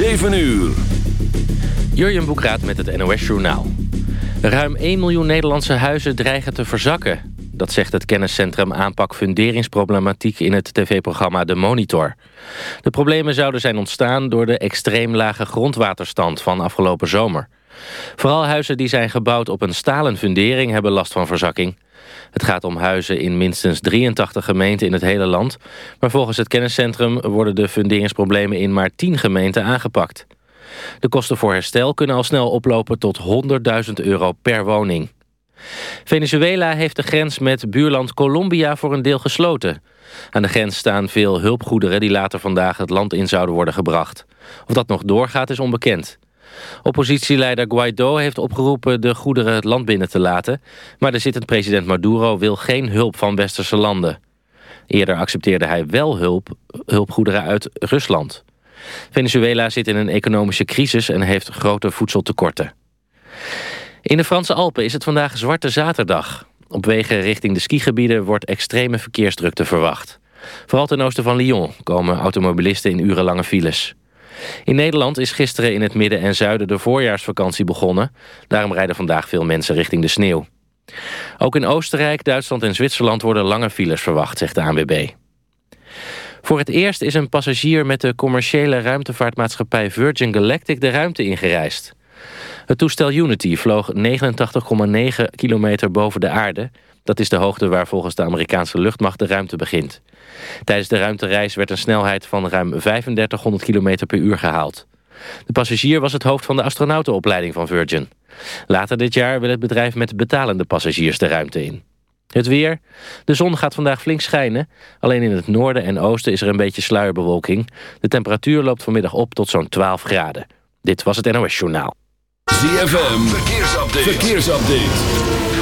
7 uur. Jurjen Boekraat met het NOS Journaal. Ruim 1 miljoen Nederlandse huizen dreigen te verzakken. Dat zegt het kenniscentrum aanpak funderingsproblematiek in het tv-programma De Monitor. De problemen zouden zijn ontstaan door de extreem lage grondwaterstand van afgelopen zomer. Vooral huizen die zijn gebouwd op een stalen fundering hebben last van verzakking. Het gaat om huizen in minstens 83 gemeenten in het hele land. Maar volgens het kenniscentrum worden de funderingsproblemen in maar 10 gemeenten aangepakt. De kosten voor herstel kunnen al snel oplopen tot 100.000 euro per woning. Venezuela heeft de grens met buurland Colombia voor een deel gesloten. Aan de grens staan veel hulpgoederen die later vandaag het land in zouden worden gebracht. Of dat nog doorgaat is onbekend. Oppositieleider Guaido heeft opgeroepen de goederen het land binnen te laten... maar de zittend president Maduro wil geen hulp van westerse landen. Eerder accepteerde hij wel hulp, hulpgoederen uit Rusland. Venezuela zit in een economische crisis en heeft grote voedseltekorten. In de Franse Alpen is het vandaag Zwarte Zaterdag. Op wegen richting de skigebieden wordt extreme verkeersdrukte verwacht. Vooral ten oosten van Lyon komen automobilisten in urenlange files. In Nederland is gisteren in het midden en zuiden de voorjaarsvakantie begonnen. Daarom rijden vandaag veel mensen richting de sneeuw. Ook in Oostenrijk, Duitsland en Zwitserland worden lange files verwacht, zegt de ANWB. Voor het eerst is een passagier met de commerciële ruimtevaartmaatschappij Virgin Galactic de ruimte ingereisd. Het toestel Unity vloog 89,9 kilometer boven de aarde. Dat is de hoogte waar volgens de Amerikaanse luchtmacht de ruimte begint. Tijdens de ruimtereis werd een snelheid van ruim 3500 km per uur gehaald. De passagier was het hoofd van de astronautenopleiding van Virgin. Later dit jaar wil het bedrijf met betalende passagiers de ruimte in. Het weer. De zon gaat vandaag flink schijnen. Alleen in het noorden en oosten is er een beetje sluierbewolking. De temperatuur loopt vanmiddag op tot zo'n 12 graden. Dit was het NOS Journaal. ZFM, verkeersupdate. verkeersupdate.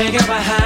shaking my head.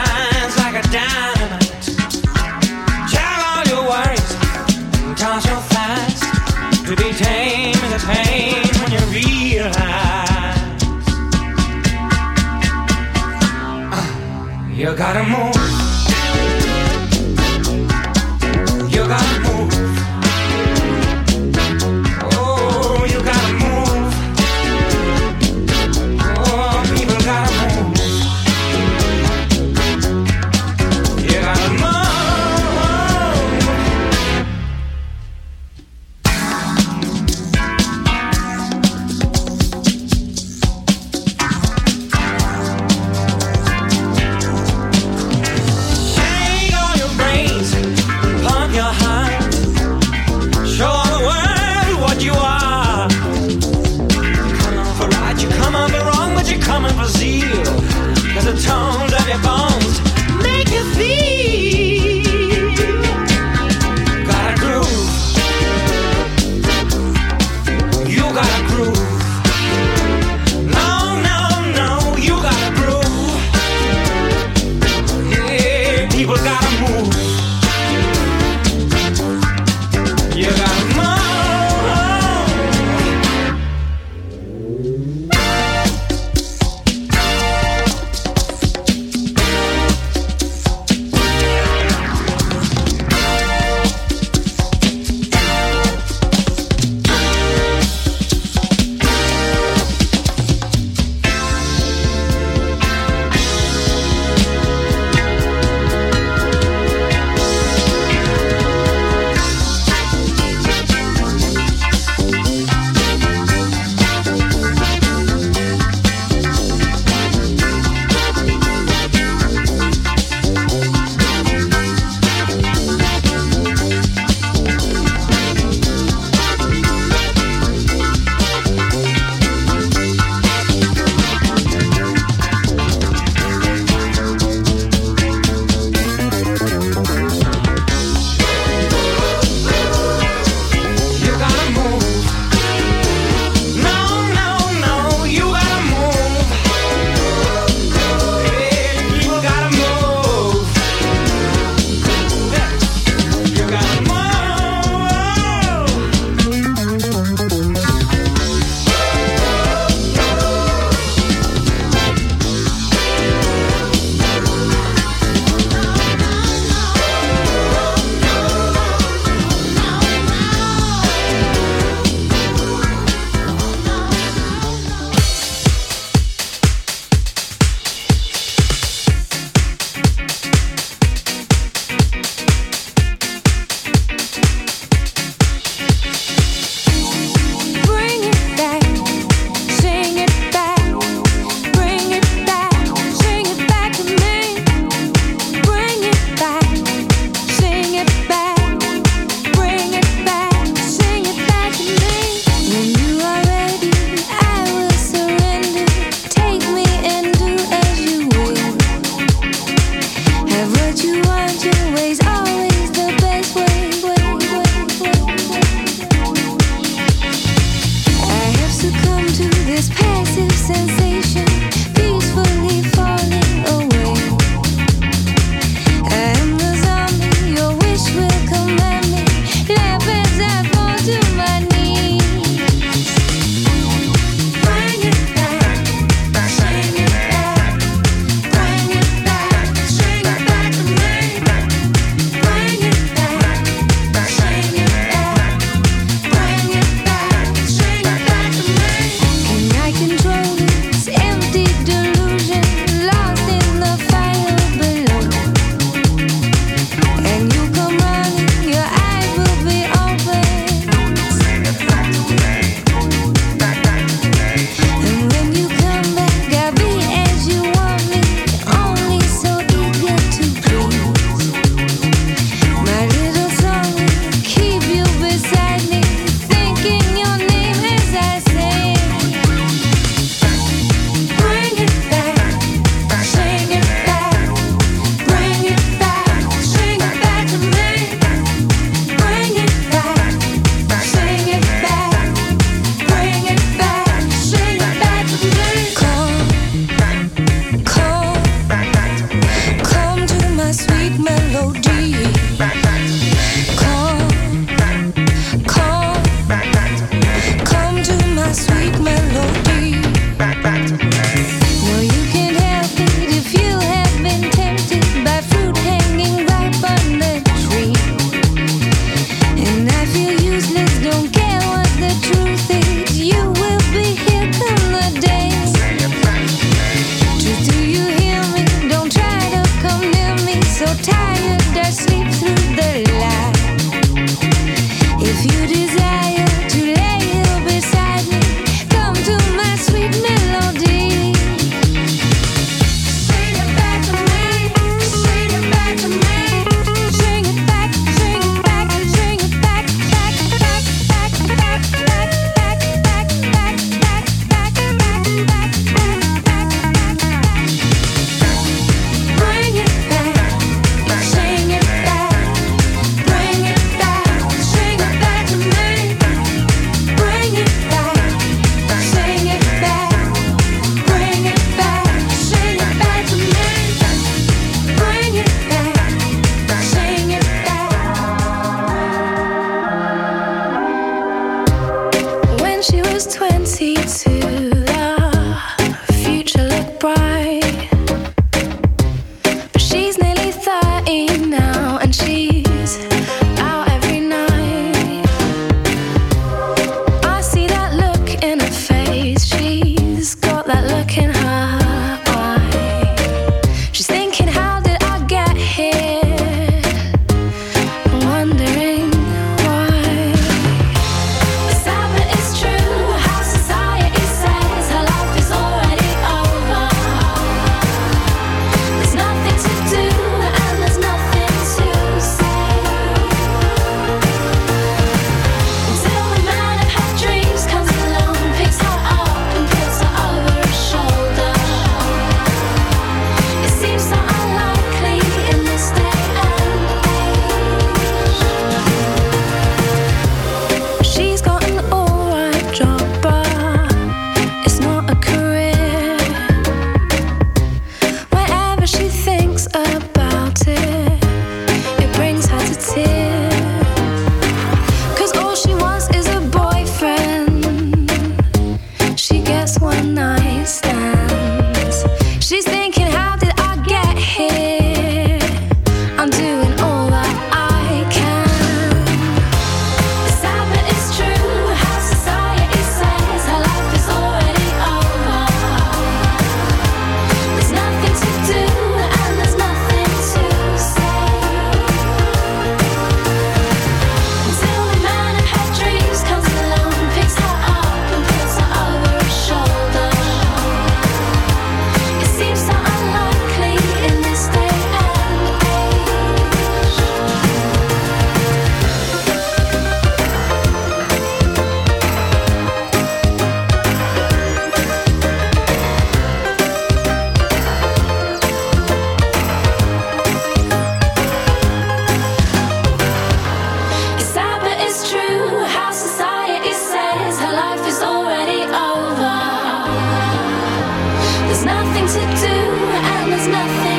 to do, and there's nothing.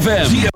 ZFM.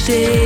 Stay.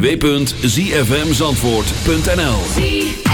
www.zfmzandvoort.nl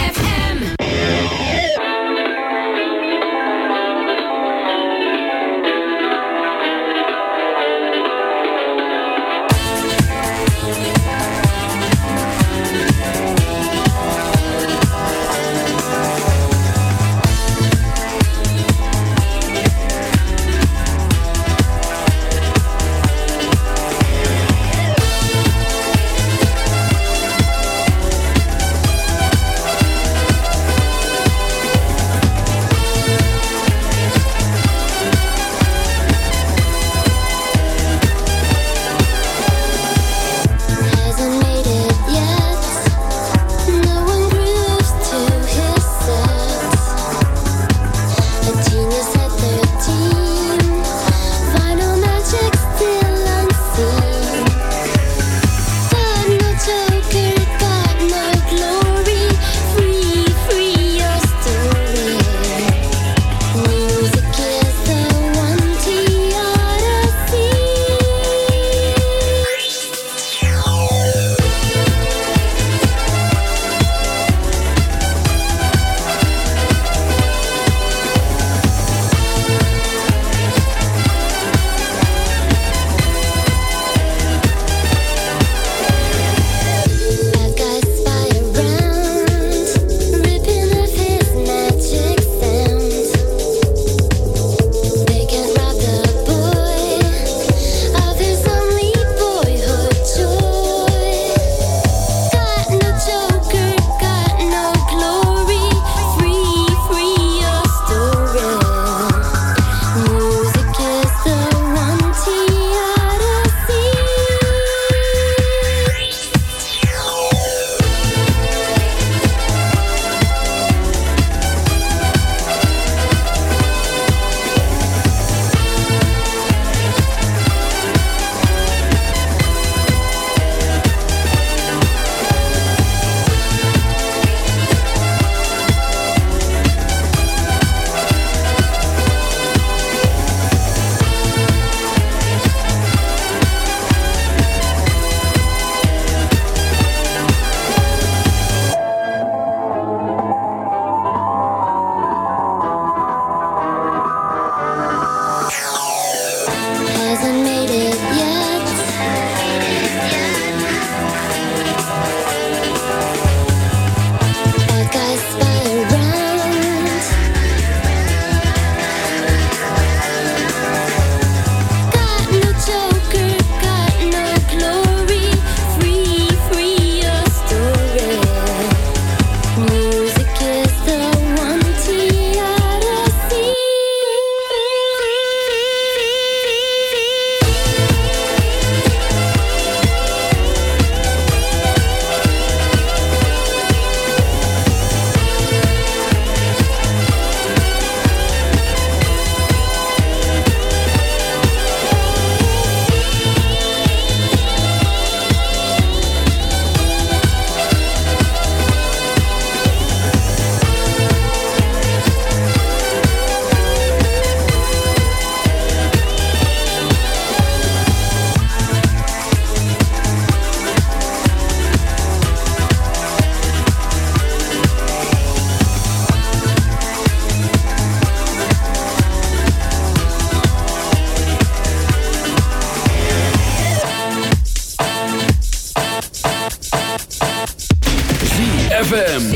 ZFM.